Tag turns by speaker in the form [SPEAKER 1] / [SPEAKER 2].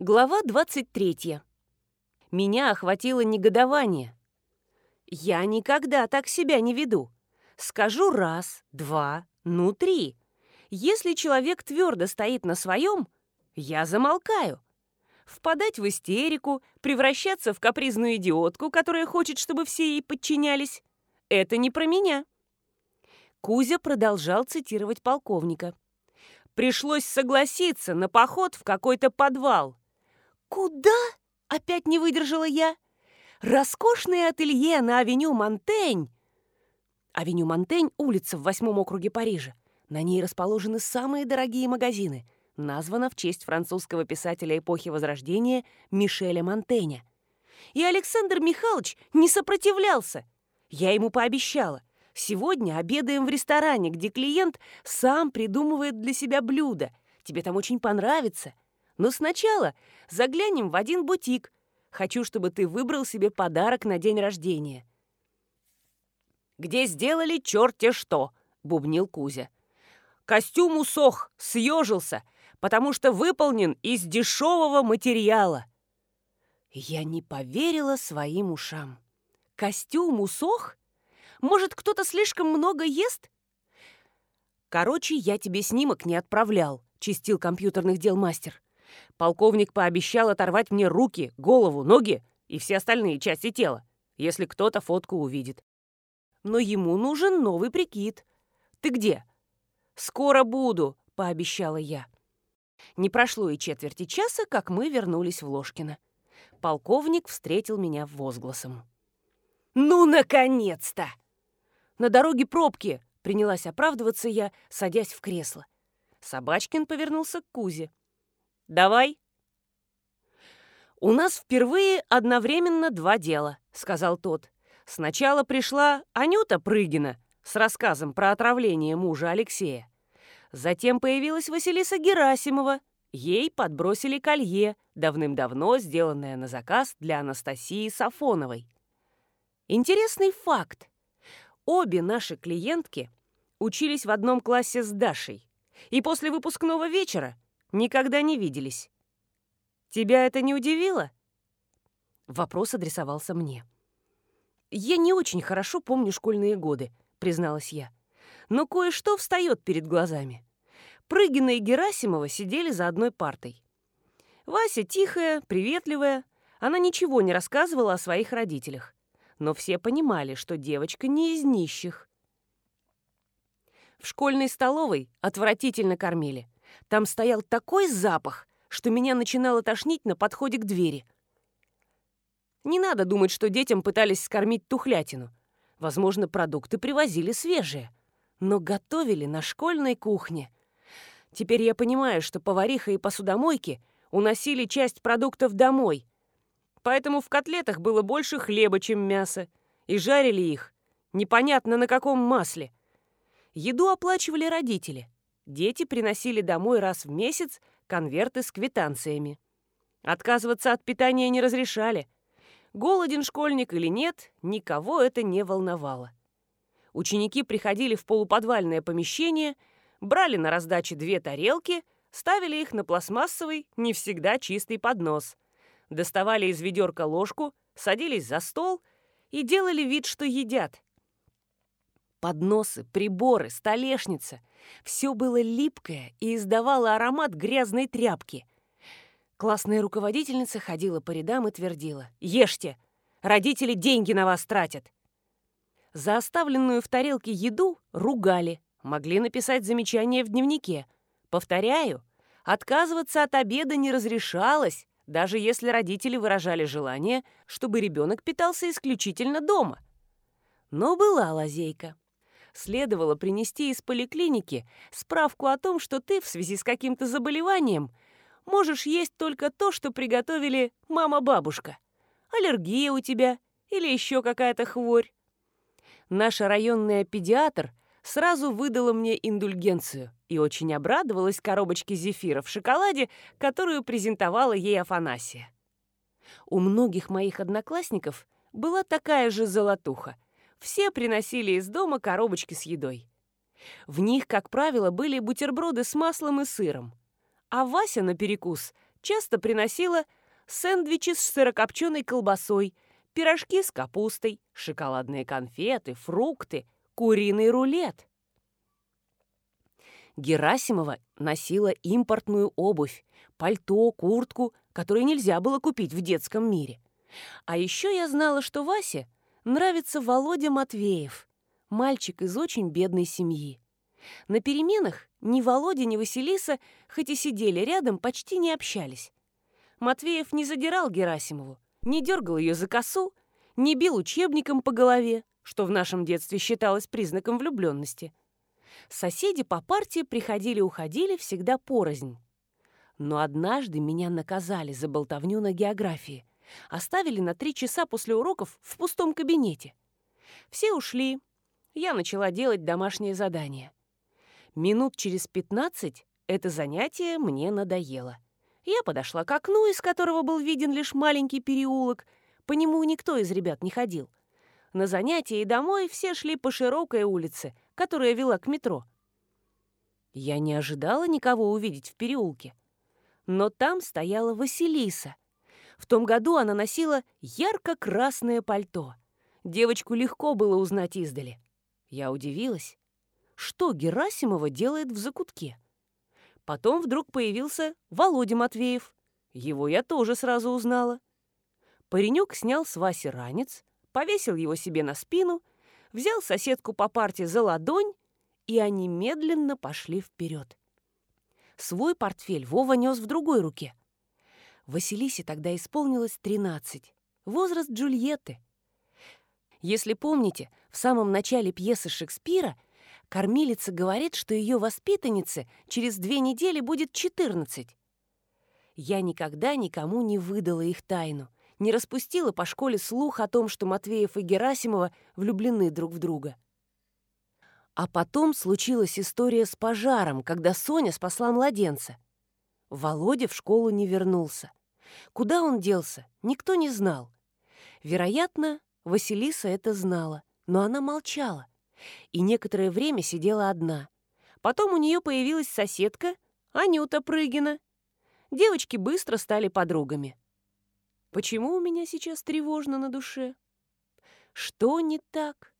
[SPEAKER 1] Глава 23. Меня охватило негодование. Я никогда так себя не веду. Скажу раз, два, ну три. Если человек твердо стоит на своем, я замолкаю. Впадать в истерику, превращаться в капризную идиотку, которая хочет, чтобы все ей подчинялись – это не про меня. Кузя продолжал цитировать полковника. Пришлось согласиться на поход в какой-то подвал. «Куда?» — опять не выдержала я. «Роскошное ателье на авеню Монтень». Авеню Монтень — улица в восьмом округе Парижа. На ней расположены самые дорогие магазины. Названа в честь французского писателя эпохи Возрождения Мишеля Монтеня. И Александр Михайлович не сопротивлялся. Я ему пообещала. Сегодня обедаем в ресторане, где клиент сам придумывает для себя блюдо. Тебе там очень понравится. Но сначала заглянем в один бутик. Хочу, чтобы ты выбрал себе подарок на день рождения». «Где сделали черти что», — бубнил Кузя. «Костюм усох, съежился, потому что выполнен из дешевого материала». Я не поверила своим ушам. «Костюм усох? Может, кто-то слишком много ест?» «Короче, я тебе снимок не отправлял», — чистил компьютерных дел мастер. Полковник пообещал оторвать мне руки, голову, ноги и все остальные части тела, если кто-то фотку увидит. Но ему нужен новый прикид. Ты где? Скоро буду, пообещала я. Не прошло и четверти часа, как мы вернулись в Ложкино. Полковник встретил меня возгласом. «Ну, наконец-то!» «На дороге пробки!» — принялась оправдываться я, садясь в кресло. Собачкин повернулся к Кузе. Давай. У нас впервые одновременно два дела, сказал тот. Сначала пришла Анюта Прыгина с рассказом про отравление мужа Алексея. Затем появилась Василиса Герасимова. Ей подбросили колье, давным-давно сделанное на заказ для Анастасии Сафоновой. Интересный факт. Обе наши клиентки учились в одном классе с Дашей. И после выпускного вечера Никогда не виделись. Тебя это не удивило?» Вопрос адресовался мне. «Я не очень хорошо помню школьные годы», — призналась я. «Но кое-что встает перед глазами. Прыгина и Герасимова сидели за одной партой. Вася тихая, приветливая, она ничего не рассказывала о своих родителях. Но все понимали, что девочка не из нищих. В школьной столовой отвратительно кормили. Там стоял такой запах, что меня начинало тошнить на подходе к двери. Не надо думать, что детям пытались скормить тухлятину. Возможно, продукты привозили свежие, но готовили на школьной кухне. Теперь я понимаю, что повариха и посудомойки уносили часть продуктов домой. Поэтому в котлетах было больше хлеба, чем мяса, и жарили их непонятно на каком масле. Еду оплачивали родители — дети приносили домой раз в месяц конверты с квитанциями. Отказываться от питания не разрешали. Голоден школьник или нет, никого это не волновало. Ученики приходили в полуподвальное помещение, брали на раздаче две тарелки, ставили их на пластмассовый, не всегда чистый поднос, доставали из ведерка ложку, садились за стол и делали вид, что едят. Подносы, приборы, столешница — все было липкое и издавало аромат грязной тряпки. Классная руководительница ходила по рядам и твердила. «Ешьте! Родители деньги на вас тратят!» За оставленную в тарелке еду ругали, могли написать замечание в дневнике. Повторяю, отказываться от обеда не разрешалось, даже если родители выражали желание, чтобы ребенок питался исключительно дома. Но была лазейка следовало принести из поликлиники справку о том, что ты в связи с каким-то заболеванием можешь есть только то, что приготовили мама-бабушка. Аллергия у тебя или еще какая-то хворь. Наша районная педиатр сразу выдала мне индульгенцию и очень обрадовалась коробочке зефира в шоколаде, которую презентовала ей Афанасия. У многих моих одноклассников была такая же золотуха — все приносили из дома коробочки с едой. В них, как правило, были бутерброды с маслом и сыром. А Вася на перекус часто приносила сэндвичи с сырокопченой колбасой, пирожки с капустой, шоколадные конфеты, фрукты, куриный рулет. Герасимова носила импортную обувь, пальто, куртку, которые нельзя было купить в детском мире. А еще я знала, что Васе нравится Володя Матвеев, мальчик из очень бедной семьи. На переменах ни Володя, ни Василиса, хоть и сидели рядом, почти не общались. Матвеев не задирал Герасимову, не дергал ее за косу, не бил учебником по голове, что в нашем детстве считалось признаком влюбленности – Соседи по партии приходили-уходили всегда порознь. Но однажды меня наказали за болтовню на географии. Оставили на три часа после уроков в пустом кабинете. Все ушли. Я начала делать домашнее задание. Минут через пятнадцать это занятие мне надоело. Я подошла к окну, из которого был виден лишь маленький переулок. По нему никто из ребят не ходил. На занятия и домой все шли по широкой улице, которая вела к метро. Я не ожидала никого увидеть в переулке. Но там стояла Василиса. В том году она носила ярко-красное пальто. Девочку легко было узнать издали. Я удивилась. Что Герасимова делает в закутке? Потом вдруг появился Володя Матвеев. Его я тоже сразу узнала. Паренек снял с Васи ранец, повесил его себе на спину, взял соседку по парте за ладонь, и они медленно пошли вперед. Свой портфель Вова нес в другой руке. Василисе тогда исполнилось 13, возраст Джульетты. Если помните, в самом начале пьесы Шекспира кормилица говорит, что ее воспитаннице через две недели будет 14. Я никогда никому не выдала их тайну, не распустила по школе слух о том, что Матвеев и Герасимова влюблены друг в друга. А потом случилась история с пожаром, когда Соня спасла младенца. Володя в школу не вернулся. Куда он делся, никто не знал. Вероятно, Василиса это знала, но она молчала. И некоторое время сидела одна. Потом у нее появилась соседка Анюта Прыгина. Девочки быстро стали подругами. Почему у меня сейчас тревожно на душе? Что не так?